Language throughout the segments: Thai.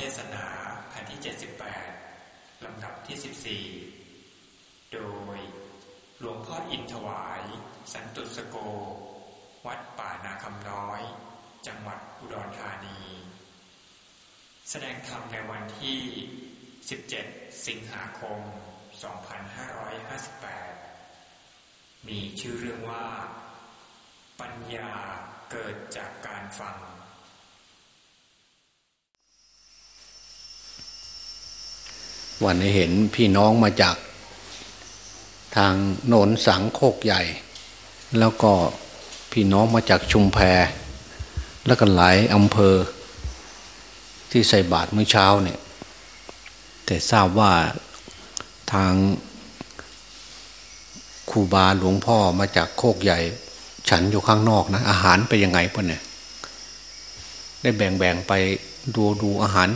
เทศนาแผ่นที่ 78 ลำดับที่ 14 โดยหลวงพ่ออินถวาย สันตุสโก วัดป่านาคำน้อย จังหวัดอุดรธานี แสดงธรรมในวันที่ 17 สิงหาคม 2558 มีชื่อเรื่องว่า ปัญญาเกิดจากการฟัง วันนี้เห็นพี่น้องมาจาก ทางโนนสังโคกใหญ่ แล้วก็พี่น้องมาจากชุมแพแล้วก็หลายอำเภอ ที่ใส่บาตรเมื่อเช้าเนี่ย แต่ทราบว่าทางครูบาหลวงพ่อมาจากโคกใหญ่ ฉันอยู่ข้างนอกนะ อาหารไปยังไงปะเนี่ย ได้แบ่งๆไปดูดูอาหาร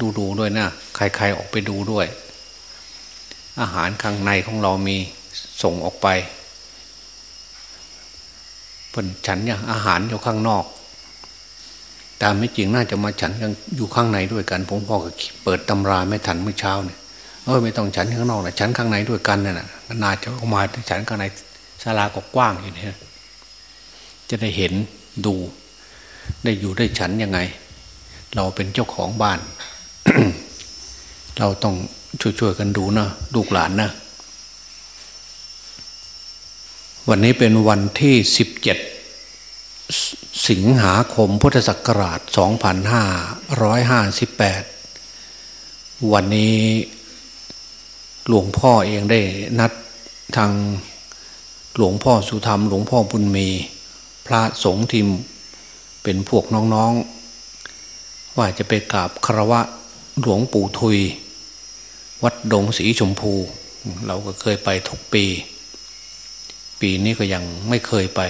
ดูดูด้วยนะใครๆออกไปดูด้วย อาหารข้างในของเรามีส่งออกไปเปิ่นฉันเนี่ยอาหารอยู่ข้างนอก ตามไม่จริงน่าจะมาฉันกันอยู่ข้างในด้วยกันผมพ่อก็เปิดตำราไม่ทันเมื่อเช้าเนี่ยเออไม่ต้องฉันข้างนอกนะฉันข้างในด้วยกันเนี่ยนะนาจะออกมาฉันข้างในศาลาก็กว้างอยู่เนี่ยจะได้เห็นดู ได้อยู่ได้ฉันยังไง เราเป็นเจ้าของบ้าน เราต้องช่วยๆกันดูนะลูกหลานนะวันนี้เป็นวันที่สิบเจ็ดสิงหาคมพุทธศักราช 2558 วันนี้หลวงพ่อเองได้นัดทางหลวงพ่อสุธรรม หลวงพ่อบุญมีพระสงฆ์ทีมเป็นพวกน้องๆ ว่าจะไปกราบคารวะหลวงปู่ทุย วัดดงสีชมพู เราก็เคยไปทุกปี ปีนี้ก็ยังไม่เคยไป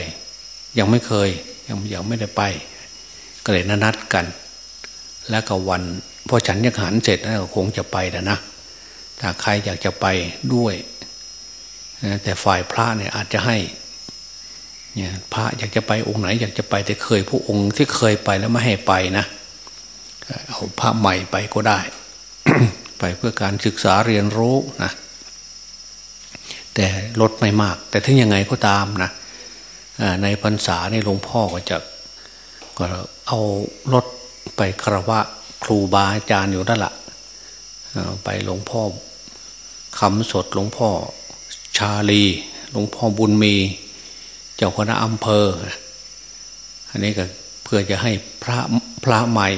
ยังไม่เคยยังยังไม่ได้ไป ก็เลยนัดกัน แล้วก็วันพอฉันยังหันเสร็จแล้วคงจะไปนะนะถ้าใครอยากจะไปด้วย แต่ฝ่ายพระเนี่ยอาจจะให้เนี่ยพระอยากจะไปองค์ไหน อยากจะไปแต่เคยผู้องค์ที่เคยไปแล้วไม่ให้ไปนะเอาพระใหม่ไปก็ได้ ไปเพื่อการศึกษาเรียนรู้นะแต่ลดไม่มาก แต่ถึงยังไงก็ตามนะในพรรษาในหลวงพ่อก็จะก็เอารถไปคารวะครูบาอาจารย์อยู่นั่นแหละไปหลวงพ่อคำสดหลวงพ่อชาลี หลวงพ่อบุญมี เจ้าคณะอำเภอ อันนี้ก็เพื่อจะให้พระพระใหม่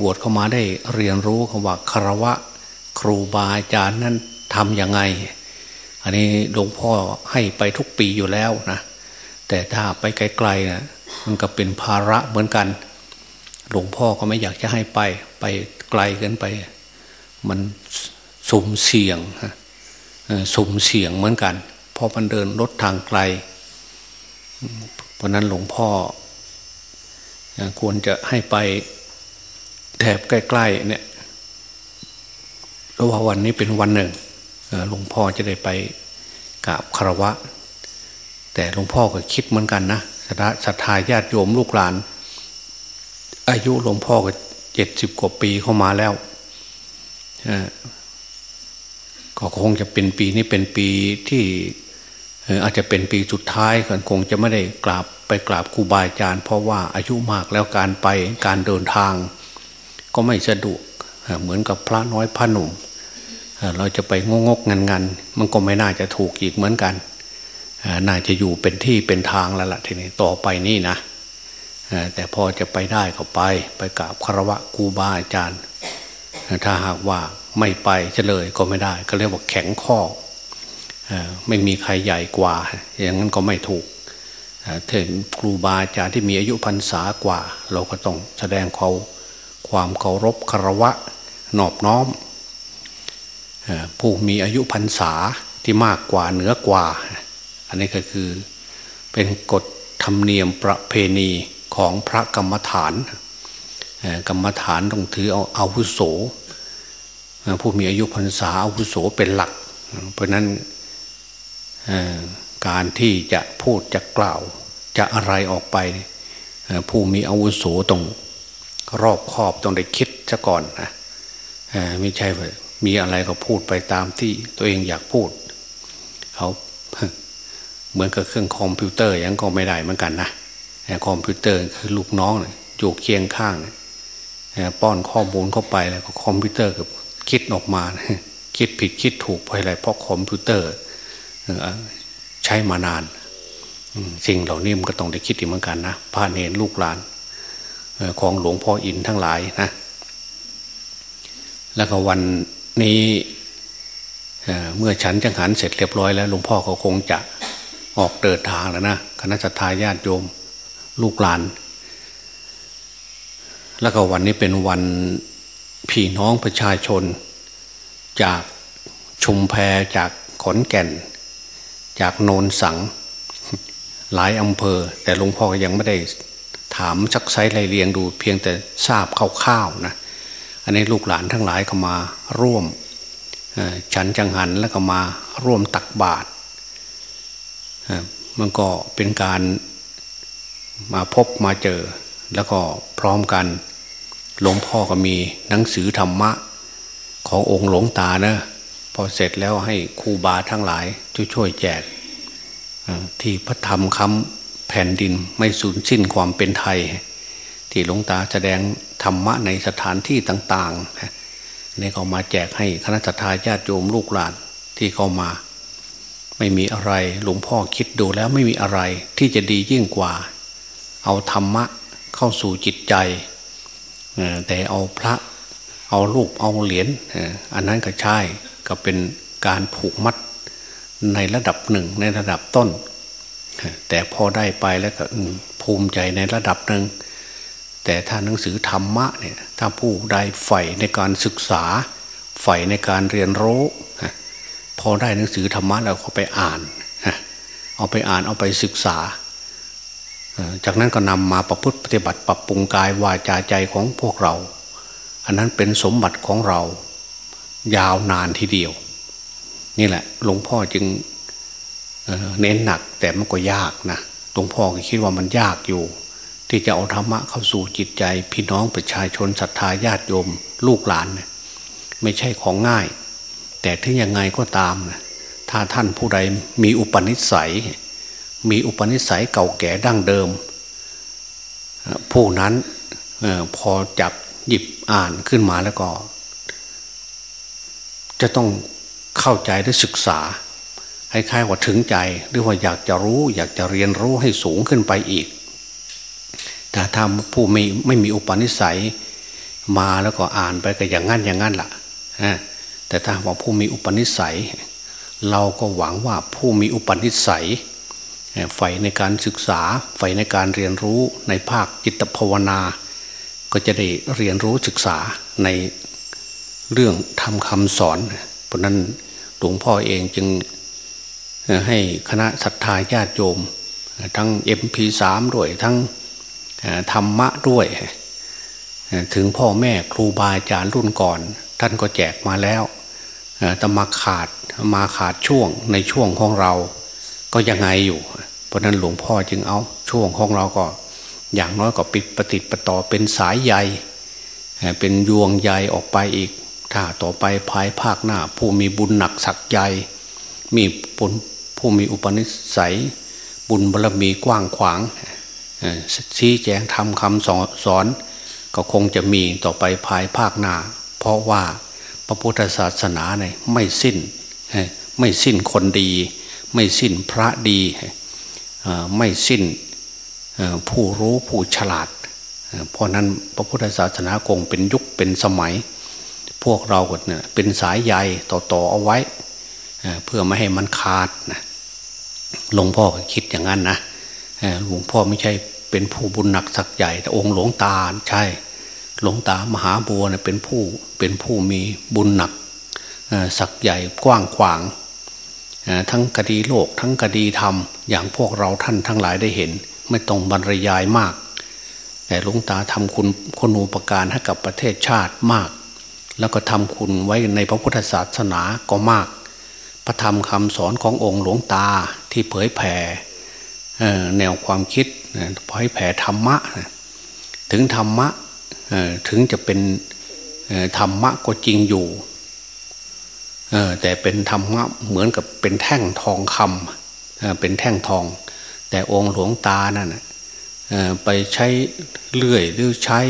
บวชเข้ามาได้เรียนรู้คำว่าคารวะ ครูบาอาจารย์นั้นทำยังไง อันนี้หลวงพ่อให้ไปทุกปีอยู่แล้วนะ แต่ถ้าไปไกลๆนะมันก็เป็นภาระเหมือนกัน หลวงพ่อก็ไม่อยากจะให้ไปไปไกลเกินไป มันสุ่มเสี่ยงสุ่มเสี่ยงเหมือนกันเพราะมันเดินรถทางไกล เพราะนั้นหลวงพ่อควรจะให้ไปแถบใกล้ๆเนี่ย เพราะว่าวันนี้เป็นวันหนึ่งหลวงพ่อจะได้ไปกราบคารวะ แต่หลวงพ่อก็คิดเหมือนกันนะศรัทธาญาติโยมลูกหลาน อายุหลวงพ่อก็เจ็ดสิบกว่าปีเข้ามาแล้วก็คงจะเป็นปีนี้เป็นปีที่อาจจะเป็นปีสุดท้ายกันคงจะไม่ได้กราบไปกราบครูบาอาจารย์ เพราะว่าอายุมากแล้วการไปการเดินทาง ก็ไม่สะดวก เหมือนกับพระน้อยพระหนุ่มเราจะไปงงกงันงันมันก็ไม่น่าจะถูกอีกเหมือนกันน่าจะอยู่เป็นที่เป็นทางแล้วล่ะทีนี้ต่อไปนี่นะแต่พอจะไปได้ก็ไป ไปกราบคารวะครูบาอาจารย์ ถ้าหากว่าไม่ไปเฉลยก็ไม่ได้ ก็เรียกว่าแข็งข้อไม่มีใครใหญ่กว่า อย่างนั้นก็ไม่ถูกถึงครูบาอาจารย์ที่มีอายุพรรษากว่า เราก็ต้องแสดงเขาความเคารพคารวะ นอบน้อมผู้มีอายุพรรษาที่มากกว่าเหนือกว่า อันนี้ก็คือเป็นกฎธรรมเนียมประเพณีของพระกรรมฐาน กรรมฐานต้องถือเอาอาวุโส ผู้มีอายุพรรษาอาวุโสเป็นหลัก เพราะนั้นการที่จะพูดจะกล่าวจะอะไรออกไป ผู้มีอาวุโสต้องรอบคอบต้องได้คิดซะก่อนนะ ไม่ใช่ว่ามีอะไรก็พูดไปตามที่ตัวเองอยากพูด เขาเหมือนกับเครื่องคอมพิวเตอร์ยังก็ไม่ได้เหมือนกันนะคอมพิวเตอร์คือลูกน้องอยู่เคียงข้างป้อนข้อมูลเข้าไปแล้วก็คอมพิวเตอร์กับคิดออกมาคิดผิดคิดถูกไปอะไรเพราะคอมพิวเตอร์ใช้มานานสิ่งเหล่านี้มันก็ต้องได้คิดอีกเหมือนกันนะพระเนรลูกหลานของหลวงพ่ออินทั้งหลายนะ แล้วก็วันนี้เมื่อฉันจังหันเสร็จเรียบร้อยแล้วหลวงพ่อก็คงจะออกเดินทางแล้วนะคณะทาญาติโยมลูกหลาน แล้วก็วันนี้เป็นวันพี่น้องประชาชน จากชุมแพจากขอนแก่น จากโนนสัง หลายอำเภอ แต่หลวงพ่อยังไม่ได้ถามชักไซไรเรียงดู เพียงแต่ทราบคร่าวๆนะ อันนี้ลูกหลานทั้งหลายก็มาร่วมฉันจังหันแล้วก็มาร่วมตักบาตรมันก็เป็นการมาพบมาเจอ แล้วก็พร้อมกันหลวงพ่อก็มีหนังสือธรรมะขององค์หลวงตานะพอเสร็จแล้วให้ครูบาทั้งหลายช่วยแจกที่พระธรรมคำแผ่นดินไม่สูญสิ้นความเป็นไทย ที่หลวงตาแสดง ธรรมะในสถานที่ต่างๆนี่ก็มาแจกให้คณะทาญาติโยมลูกหลานที่เข้ามา ไม่มีอะไรหลวงพ่อคิดดูแล้วไม่มีอะไรที่จะดียิ่งกว่า เอาธรรมะเข้าสู่จิตใจแต่เอาพระเอารูปเอาเหรียญอันนั้นก็ใช่ก็เป็นการผูกมัดในระดับหนึ่งในระดับต้น แต่พอได้ไปแล้วก็ภูมิใจในระดับหนึ่ง แต่ถ้าหนังสือธรรมะเนี่ยถ้าผู้ใดใฝ่ในการศึกษาใฝ่ในการเรียนรู้พอได้หนังสือธรรมะแล้วก็ไปอ่านเอาไปอ่านเอาไปศึกษา จากนั้นก็นำมาประพฤติปฏิบัติปรับปรุงกายวาจาใจของพวกเรา อันนั้นเป็นสมบัติของเรา ยาวนานทีเดียว นี่แหละหลวงพ่อจึงเน้นหนักแต่มันก็ยากนะหลวงพ่อก็คิดว่ามันยากอยู่ ที่จะเอาธรรมะเข้าสู่จิตใจ พี่น้องประชาชนศรัทธาญาติโยม ลูกหลานเนี่ยไม่ใช่ของง่าย แต่ถึงยังไงก็ตามนะถ้าท่านผู้ใดมีอุปนิสัย มีอุปนิสัยเก่าแก่ดั้งเดิม ผู้นั้นพอจับหยิบอ่านขึ้นมาแล้วก็ จะต้องเข้าใจและศึกษาคล้ายๆว่าถึงใจ หรือว่าอยากจะรู้ อยากจะเรียนรู้ให้สูงขึ้นไปอีก แต่ถ้าผู้ไม่ไม่มีอุปนิสัยมาแล้วก็อ่านไปก็อย่างนั้นอย่างนั้นละ่ะแต่ถ้าว่าผู้มีอุปนิสัย เราก็หวังว่าผู้มีอุปนิสัยใฝ่ในการศึกษาใฝ่ในการเรียนรู้ในภาคจิตภาวนา ก็จะได้เรียนรู้ศึกษาในเรื่องทำคำสอน เพราะนั้นหลวงพ่อเองจึงให้คณะศรัทธาญาติโยม ทั้ง MP3 ด้วยทั้ง ธรรมะด้วย ถึงพ่อแม่ครูบาอาจารย์รุ่นก่อน ท่านก็แจกมาแล้วแต่มาขาดมาขาดช่วงในช่วงของเรา ก็ยังไงอยู่ เพราะนั้นหลวงพ่อจึงเอาช่วงของเราก็อย่างน้อยก็ปิดปฏิปต่อเป็นสายใยเป็นยวงใยออกไปอีก ถ้าต่อไปภายภาคหน้า ผู้มีบุญหนักสักใยมีผู้มีอุปนิสัย บุญบารมีกว้างขวาง ชี้แจงทำคำสอน ก็คงจะมีต่อไปภายภาคหน้า เพราะว่าพระพุทธศาสนาเนี่ยไม่สิ้น ไม่สิ้นคนดี ไม่สิ้นพระดี ไม่สิ้นผู้รู้ผู้ฉลาด เพราะนั้นพระพุทธศาสนาคงเป็นยุคเป็นสมัย พวกเราเนี่ยเป็นสายใยต่อๆเอาไว้ เพื่อไม่ให้มันขาดนะหลวงพ่อคิดอย่างนั้นนะ หลวงพ่อไม่ใช่เป็นผู้บุญหนักสักใหญ่แต่องค์หลวงตาใช่ หลวงตามหาบัวเนี่ยเป็นผู้เป็นผู้มีบุญหนักสักใหญ่กว้างขวาง ทั้งคดีโลกทั้งคดีธรรม อย่างพวกเราท่านทั้งหลายได้เห็น ไม่ต้องบรรยายมาก แต่หลวงตาทำคุณคุณูปการให้กับประเทศชาติมาก แล้วก็ทำคุณไว้ในพระพุทธศาสนาก็มาก พระธรรมคำสอนขององค์หลวงตาที่เผยแผ่ แนวความคิดเผยแผ่ธรรมะ ถึงธรรมะถึงจะเป็นธรรมะก็จริงอยู่แต่เป็นธรรมะเหมือนกับเป็นแท่งทองคำเป็นแท่งทอง แต่องค์หลวงตานั่นไปใช้เลื่อยหรือใช้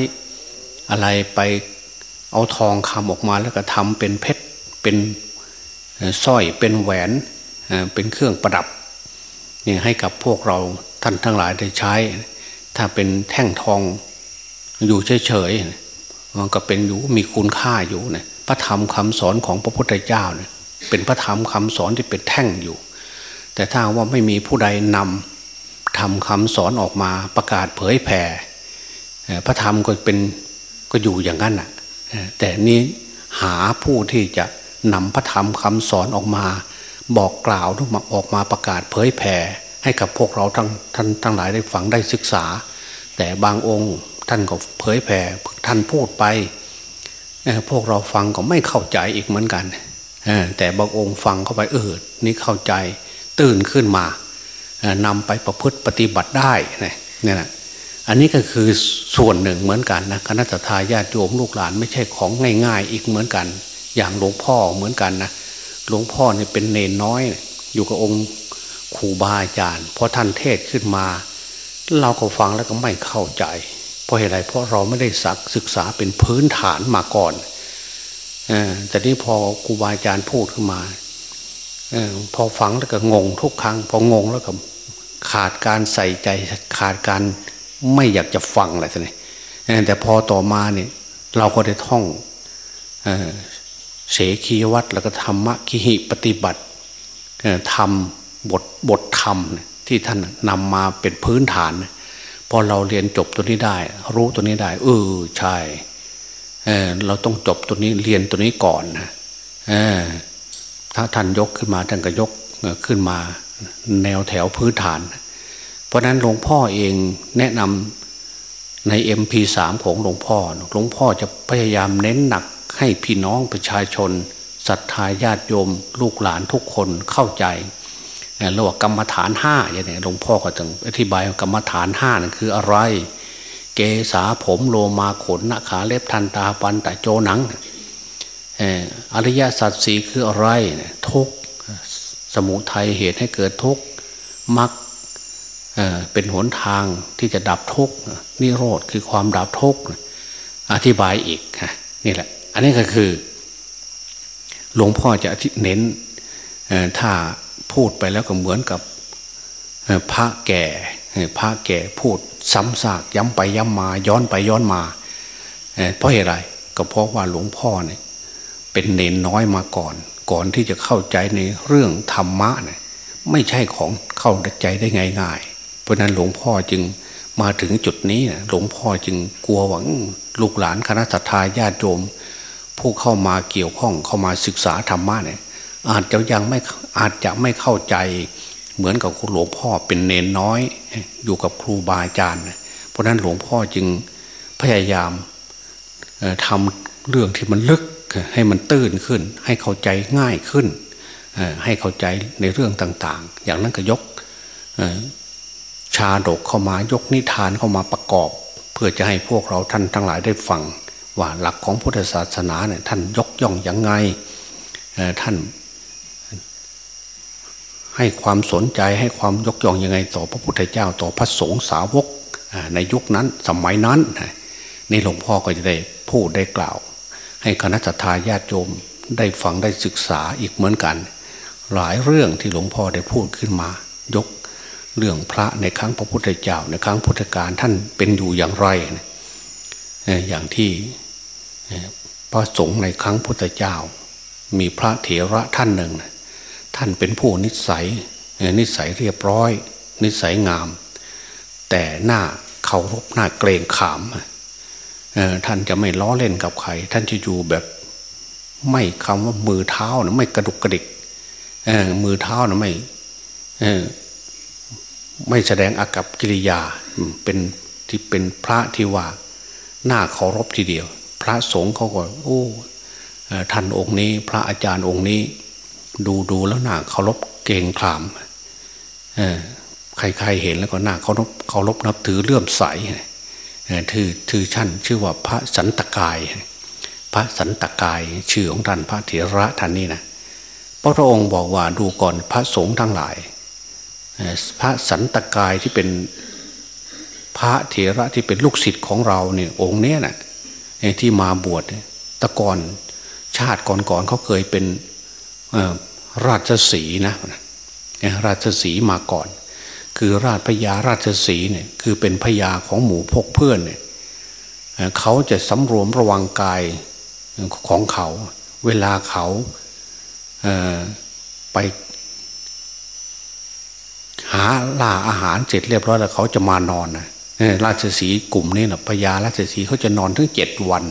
อะไรไปเอาทองคำออกมาแล้วก็ทำเป็นเพชรเป็นสร้อยเป็นแหวนเป็นเครื่องประดับ นี่ให้กับพวกเราท่านทั้งหลายได้ใช้ ถ้าเป็นแท่งทองอยู่เฉยๆมันก็เป็นอยู่มีคุณค่าอยู่นะพระธรรมคำสอนของพระพุทธเจ้าเนี่ยเป็นพระธรรมคำสอนที่เป็นแท่งอยู่ แต่ถ้าว่าไม่มีผู้ใดนำทำคำสอนออกมาประกาศเผยแผ่พระธรรมก็เป็นก็อยู่อย่างนั้นน่ะแต่นี้หาผู้ที่จะนำพระธรรมคำสอนออกมา บอกกล่าวทกมาออกมาประกาศเผยแผ่ให้กับพวกเราทั้งท่านทั้งหลายได้ฟังได้ศึกษา แต่บางองค์ท่านก็เผยแผ่ท่านพูดไปพวกเราฟังก็ไม่เข้าใจอีกเหมือนกันแต่บางองค์ฟังเข้าไปเออนี่เข้าใจตื่นขึ้นมานำไปประพฤติปฏิบัติได้เนี่ยนะอันนี้ก็คือส่วนหนึ่งเหมือนกันนะคณะทาญาติโยมลูกหลานไม่ใช่ของง่าย ๆ อีกเหมือนกัน อย่างหลวงพ่อเหมือนกันนะ หลวงพ่อเนี่ยเป็นเนนน้อย อยู่กับองค์ครูบาอาจารย์พอท่านเทศขึ้นมา เราก็ฟังแล้วก็ไม่เข้าใจ เพราะเหตุไรเพราะเราไม่ได้สักศึกษาเป็นพื้นฐานมาก่อนอแต่นี่พอครูบาอาจารย์พูดขึ้นมาอพอฟังแล้วก็งงทุกครั้ง พองงแล้วก็ขาดการใส่ใจขาดการไม่อยากจะฟังอะไรสักนี่แต่พอต่อมาเนี่ย เราก็ได้ท่อง เสขียวัตรแล้วก็ธรรมะขีหิปฏิบัติทำบทบทธรรมที่ท่านนำมาเป็นพื้นฐาน พอเราเรียนจบตัวนี้ได้ รู้ตัวนี้ได้ เออใช่เเราต้องจบตัวนี้เรียนตัวนี้ก่อนนะถ้าท่านยกขึ้นมาท่านก็ยกขึ้นมา แนวแถวพื้นฐาน เพราะนั้นหลวงพ่อเองแนะนำใน MP3 ของหลวงพ่อ หลวงพ่อจะพยายามเน้นหนัก ให้พี่น้องประชาชนศรัทธาญาติโยม ลูกหลานทุกคนเข้าใจเรียกว่ากรรมฐานห้าอย่างนี้หลวงพ่อก็จะอธิบายกรรมฐานห้านั่นคืออะไร เกษาผมโลมาขนนาขาเล็บทันตาปันต่โจหนังอริยสัจสีคืออะไรทุกสมุทัยเหตุให้เกิดทุกมักเป็นหนทางที่จะดับทุกนิโรธคือความดับทุกอธิบายอีกนี่แหละ อันนี้ก็คือ หลวงพ่อจะเน้นถ้าพูดไปแล้วก็เหมือนกับพระแก่พระแก่พูดซ้ำซากย้ำไปย้ำมา ย้อนไปย้อนมาเพราะอะไรก็เพราะว่าหลวงพ่อเนี่ยเป็นเนนน้อยมาก่อน ก่อนที่จะเข้าใจในเรื่องธรรมะเนี่ยไม่ใช่ของเข้าใจได้ง่ายเพราะนั้นหลวงพ่อจึงมาถึงจุดนี้หลวงพ่อจึงกลัวหวังลูกหลานคณะสัตยาญาติโยม ผู้เข้ามาเกี่ยวข้องเข้ามาศึกษาธรรมะเนี่ยอาจจะยังไม่อาจจะไม่เข้าใจเหมือนกับหลวงพ่อเป็นเนนน้อย อยู่กับครูบาอาจารย์ เพราะนั้นหลวงพ่อจึงพยายามทำเรื่องที่มันลึกให้มันตื้นขึ้น ให้เข้าใจง่ายขึ้น ให้เข้าใจในเรื่องต่าง ๆ อย่างนั้นก็ยกชาดกเข้ามายกนิทานเข้ามาประกอบ เพื่อจะให้พวกเราท่านทั้งหลายได้ฟัง ว่าหลักของพุทธศาสนาเนี่ยท่านยกย่องอย่างไงท่านให้ความสนใจให้ความยกย่องยังไง ต่อพระพุทธเจ้าต่อพระสงฆ์สาวกในยุคนั้นสมัยนั้นนี่หลวงพ่อก็จะได้พูดได้กล่าว ให้คณะทาญาติโยมได้ฟังได้ศึกษาอีกเหมือนกัน หลายเรื่องที่หลวงพ่อได้พูดขึ้นมา ยกเรื่องพระในครั้งพระพุทธเจ้าในครั้งพุทธกาลท่านเป็นอยู่อย่างไร อย่างที่ พระสงฆ์ในครั้งพุทธเจ้า มีพระเถระท่านหนึ่ง ท่านเป็นผู้นิสัย นิสัยเรียบร้อย นิสัยงาม แต่หน้าเคารพหน้าเกรงขามท่านจะไม่ล้อเล่นกับใคร ท่านจะอยู่แบบไม่คำว่ามือเท้านะไม่กระดุกกระดิกมือเท้านะไม่ไม่แสดงอากับกิริยาเป็นที่เป็นพระที่ว่าหน้าเคารพทีเดียว พระสงฆ์เขาก็โอ้ท่านองค์นี้ พระอาจารย์องค์นี้ ดูดูแล้วหน้าเคารพเก่งขามใครๆเห็นแล้วก็หน้าเคารพเคารพนับถือเลื่อมใสถือถือชั้นชื่อว่าพระสันตกาย พระสันตกายชื่อของท่านพระเถระท่านนี้นะพระองค์บอกว่าดูก่อนพระสงฆ์ทั้งหลาย พระสันตกายที่เป็นพระเถระที่เป็นลูกศิษย์ของเราเนี่ยองค์เนี้ยนะ ที่มาบวชตะกอนชาติก่อนๆเขาเคยเป็นราชสีนะราชสีมาก่อน คือราชพญาราชสีเนี่ยคือเป็นพญาของหมู่พกเพื่อนเนี่ยเขาจะสำรวมระวังกายของเขา เวลาเขาไปหาล่าอาหารเสร็จเรียบร้อยแล้วเขาจะมานอนนะ ราชสีกลุ่มนี้นะพญาราชสีเขาจะนอนถึงเจ็ดวัน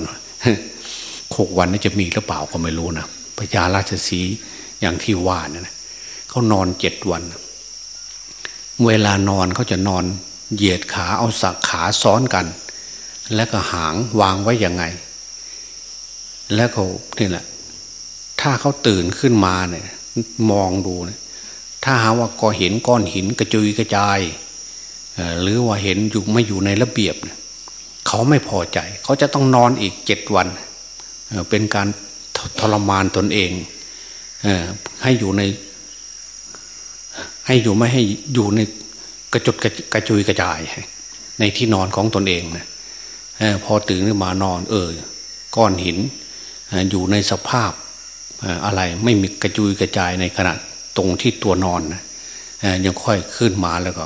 หกวันนี่จะมีหรือเปล่าก็ไม่รู้นะพญาราชสีอย่างที่ว่านี่นะเขานอนเจ็ดวัน เวลานอนเขาจะนอนเหยียดขาเอาสักขาซ้อนกัน แล้วก็หางวางไว้ยังไง แล้วเขานี่แหละถ้าเขาตื่นขึ้นมาเนี่ย มองดูเนี่ยถ้าหาว่าก็เห็นก้อนหินกระจุยกระจาย หรือว่าเห็นอยู่ไม่อยู่ในระเบียบเนี่ยเขาไม่พอใจ เขาจะต้องนอนอีกเจ็ดวัน เป็นการทรมานตนเองให้อยู่ใน ให้อยู่ไม่ให้อยู่ในกระจุดกระจุยกระจาย ในที่นอนของตนเองนะพอตื่นขึ้นมานอน เออ ก้อนหินอยู่ในสภาพอะไรไม่มีกระจุยกระจายในขณะตรงที่ตัวนอนนะยังค่อยขึ้นมาแล้วก็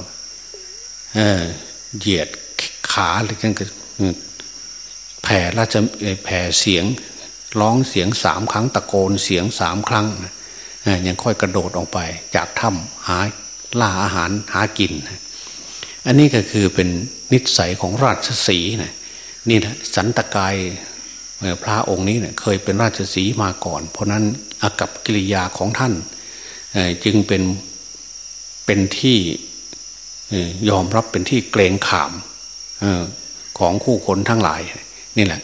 เหยียดขาหรือจังก็แผ่ราชแผ่เสียง ร้องเสียงสามครั้งตะโกนเสียงสามครั้งยังค่อยกระโดดออกไป จากถ้ำหาล่าอาหารหากิน อันนี้ก็คือเป็นนิสัยของราชสีนะนี่นะสันตกายพระองค์นี้เนะเคยเป็นราชสีมาก่อน เพราะนั้นอากับกิริยาของท่านจึงเป็นเป็นที่ ยอมรับเป็นที่เกรงขามของคู่คนทั้งหลาย นี่แหละ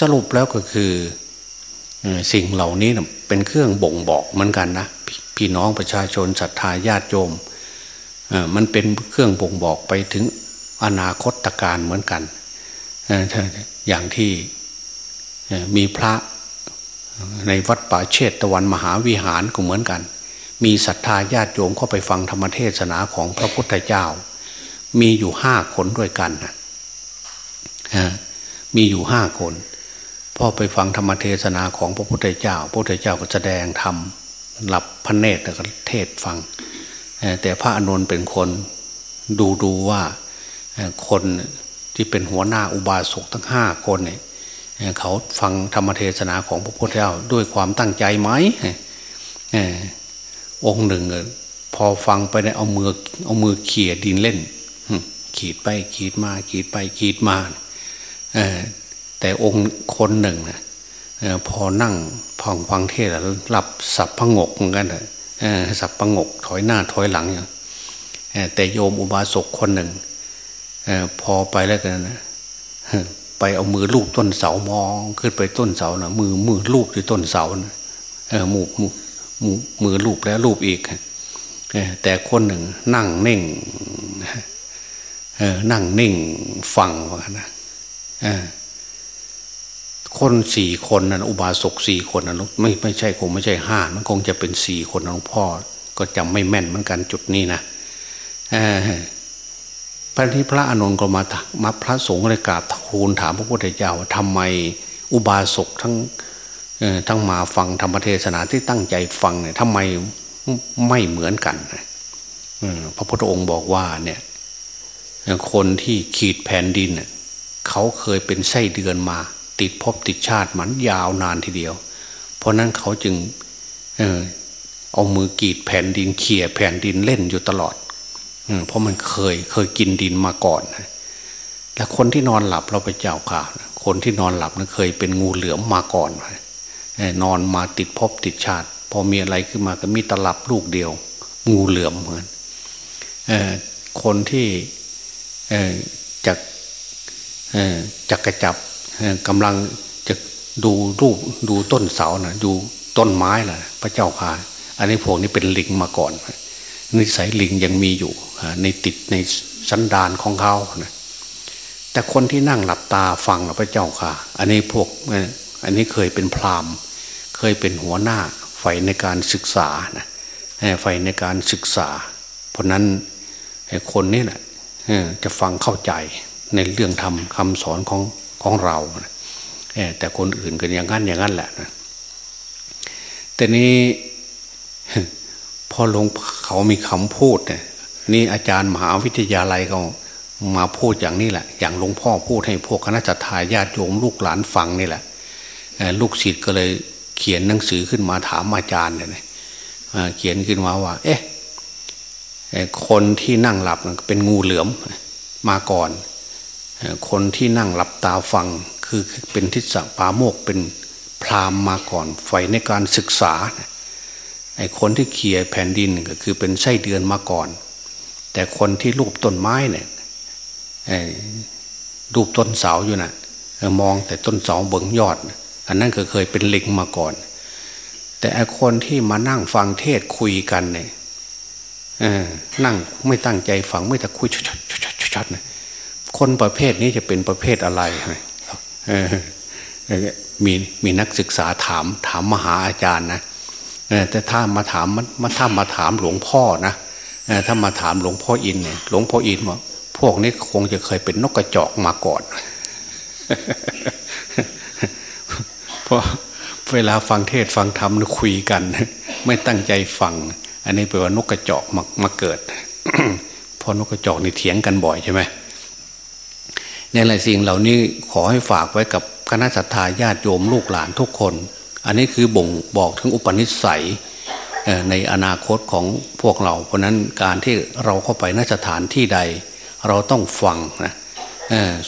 สรุปแล้วก็คือสิ่งเหล่านี้เป็นเครื่องบ่งบอกเหมือนกันนะพี่น้องประชาชนศรัทธาญาติโยมมันเป็นเครื่องบ่งบอกไปถึงอนาคตการเหมือนกัน อย่างที่มีพระในวัดป่าเชตตะวันมหาวิหารก็เหมือนกัน มีศรัทธาญาติโยมเข้าไปฟังธรรมเทศนาของพระพุทธเจ้า มีอยู่ห้าคนด้วยกันนะมีอยู่ห้าคนพอไปฟังธรรมเทศนาของพระพุทธเจ้า พระพุทธเจ้าก็แสดงธรรมหลับพระเนตรแล้วก็เทศฟัง แต่พระอนุนเป็นคนดูดูว่าคนที่เป็นหัวหน้าอุบาสกทั้งห้าคนเนี่ยเขาฟังธรรมเทศนาของพระพุทธเจ้าด้วยความตั้งใจไหม องค์หนึ่งพอฟังไปได้เอามือเอามือเขี่ยดินเล่นขีดไปขีดมา ขีดไปขีดมาแต่องค์คนหนึ่งนะพอนั่งฟังฟังเทศแล้วหลับสับพงกเหมือนกันเลยสับพงกถอยหน้าถอยหลังอย่างแต่โยมอุบาสกคนหนึ่งพอไปแล้วกันนะไปเอามือลูบต้นเสามองขึ้นไปต้นเสานะมือมือลูบที่ต้นเสานะเออมือ มือมือลูบแล้วลูบอีกแต่คนหนึ่งนั่งเน่งนั่งนิ่งฟังว่านะคนสี่คนนั้นอุบาสกสี่คนนั้นไม่ไม่ใช่คงไม่ใช่ห้ามันคงจะเป็นสี่คนหลวงพ่อ ก็จำไม่แม่นเหมือนกันจุดนี้นะพระที่พระอนุนก็มามาพระสงฆ์เลยกราบทูลถามพระพุทธเจ้าว่าทำไมอุบาสกทั้ง ทั้งมาฟังธรรมเทศนาที่ตั้งใจฟังเนี่ยทำไมไม่เหมือนกันพระพุทธองค์บอกว่าเนี่ย คนที่ขีดแผ่นดินเขาเคยเป็นไส้เดือนมา ติดพบติดชาติมันยาวนานทีเดียว เพราะนั้นเขาจึงเออเอามือกีดแผ่นดินเขี่ยแผ่นดินเล่นอยู่ตลอดเพราะมันเคยเคยกินดินมาก่อนและคนที่นอนหลับเราไปเจ้าข่าวคนที่นอนหลับนั้นเคยเป็นงูเหลือมมาก่อน นอนมาติดพบติดชาติ พอมีอะไรขึ้นมาก็มีตลับลูกเดียว งูเหลือมเหมือนคนที่จักจักกระจับกำลังจะดูรูปดูต้นเสานะดูต้นไม้ล่ะ พระเจ้าค่ะ อันนี้พวกนี้เป็นลิงมาก่อน นิสัยลิงยังมีอยู่ในติดในสันดานของเขานะแต่คนที่นั่งหลับตาฟังพระเจ้าค่ะ อันนี้พวก อันนี้เคยเป็นพราหมณ์ เคยเป็นหัวหน้าไฟในการศึกษานะไฟในการศึกษา เพราะนั้นคนนี้แหละจะฟังเข้าใจในเรื่องทำคำสอนของของเราแต่คนอื่นก็อย่างนั้นอย่างนั้นแหละนะแต่นี้พอลงเขามีคำพูดเนี่ยนี่อาจารย์มหาวิทยาลัยเขามาพูดอย่างนี้แหละ อย่างหลวงพ่อพูดให้พวกคณะทาญาติโยมลูกหลานฟังนี่แหละ ลูกศิษย์ก็เลยเขียนหนังสือขึ้นมาถามอาจารย์เนี่ยเขียนขึ้นมาว่า เอ๊ะคนที่นั่งหลับเป็นงูเหลือมมาก่อน คนที่นั่งหลับตาฟังคือเป็นทิศปาโมกเป็นพราหมณ์มาก่อนไฟในการศึกษาไอ้คนที่เขี่ยแผ่นดินก็คือเป็นไส้เดือนมาก่อน แต่คนที่รูปต้นไม้เนี่ยรูปต้นเสาอยู่นะ่ะมองแต่ต้นเสาเบิ่งยอด อันนั้นก็เคยเป็นลิงมาก่อน แต่คนที่มานั่งฟังเทศคุยกันเนี่ยนั่งไม่ตั้งใจฟังไม่แต่คุยชัดๆเนี่ยคนประเภทนี้จะเป็นประเภทอะไรมีมีนักศึกษาถามถามมหาอาจารย์นะแต่ถ้ามาถามมาถ้ามาถามหลวงพ่อนะถ้ามาถามหลวงพ่ออินเนี่ยหลวงพ่ออินว่าพวกนี้คงจะเคยเป็นนกกระจอกมาก่อน ราะเวลาฟังเทศฟังธรรมคุยกัน ไม่ตั้งใจฟัง อันนี้แปลว่านกกระจอกมามาเกิดเพราะนกกระจอกนี่เถียงกันบ่อยใช่ไหมนี่แหละสิ่งเหล่านี้ขอให้ฝากไว้กับคณะสัตยาญาติโยมลูกหลานทุกคน อันนี้คือบ่งบอกถึงอุปนิสัยในอนาคตของพวกเรา เพราะนั้นการที่เราเข้าไปนสถานที่ใด เราต้องฟังนะ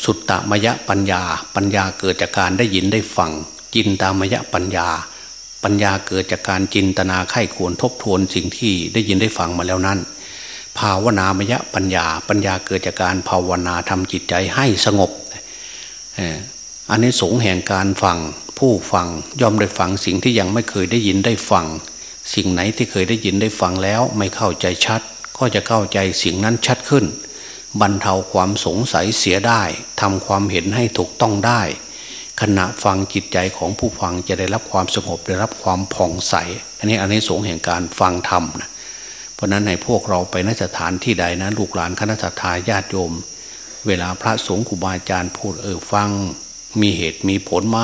สุตตมยะปัญญาปัญญาเกิดจากการได้ยินได้ฟัง จินตามยะปัญญา ปัญญาเกิดจากการจินตนาไข้ควรทบทวนสิ่งที่ได้ยินได้ฟังมาแล้วนั้น ภาวนามยะปัญญา ปัญญาเกิดจากการภาวนาทำจิตใจให้สงบอันนี้สงแห่งการฟังผู้ฟังย่อมได้ฟังสิ่งที่ยังไม่เคยได้ยินได้ฟัง สิ่งไหนที่เคยได้ยินได้ฟังแล้วไม่เข้าใจชัด ก็จะเข้าใจสิ่งนั้นชัดขึ้น บรรเทาความสงสัยเสียได้ทำความเห็นให้ถูกต้องได้ ขณะฟังจิตใจของผู้ฟังจะได้รับความสงบได้รับความผ่องใส อันนี้อันนี้สงแห่งการฟังธรรมนะเพราะนั้นในพวกเราไปนสถานที่ใดนะลูกหลานคณะทาญาติโยม เวลาพระสงฆ์ครูบาอาจารย์พูดเออฟัง มีเหตุมีผลไหม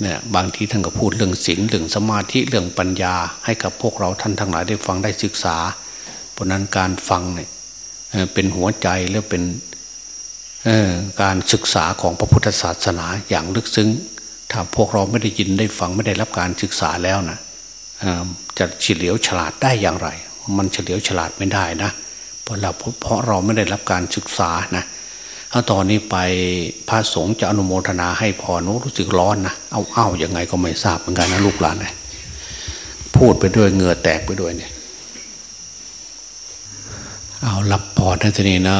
เนี่ยบางทีท่านก็พูดเรื่องศีลเรื่องสมาธิเรื่องปัญญา ให้กับพวกเราท่านทั้งหลายได้ฟังได้ศึกษา เพราะนั้นการฟังเนี่ยเป็นหัวใจและเป็น การศึกษาของพระพุทธศาสนาอย่างลึกซึ้ง ถ้าพวกเราไม่ได้ยินได้ฟังไม่ได้รับการศึกษาแล้วนะจะเฉลียวฉลาดได้อย่างไร มันเฉลียวฉลาดไม่ได้นะ เพราะเราเพราะเราไม่ได้รับการศึกษานะถ้าตอนนี้ไปพระสงฆ์จะอนุโมทนาให้พรรู้สึกร้อนนะเอาเอ้ายังไงก็ไม่ทราบเหมือนกันนะลูกหลานเลยพูดไปด้วยเหงื่อแตกไปด้วยเนี่ย เอารับพรนะทีนี้นะ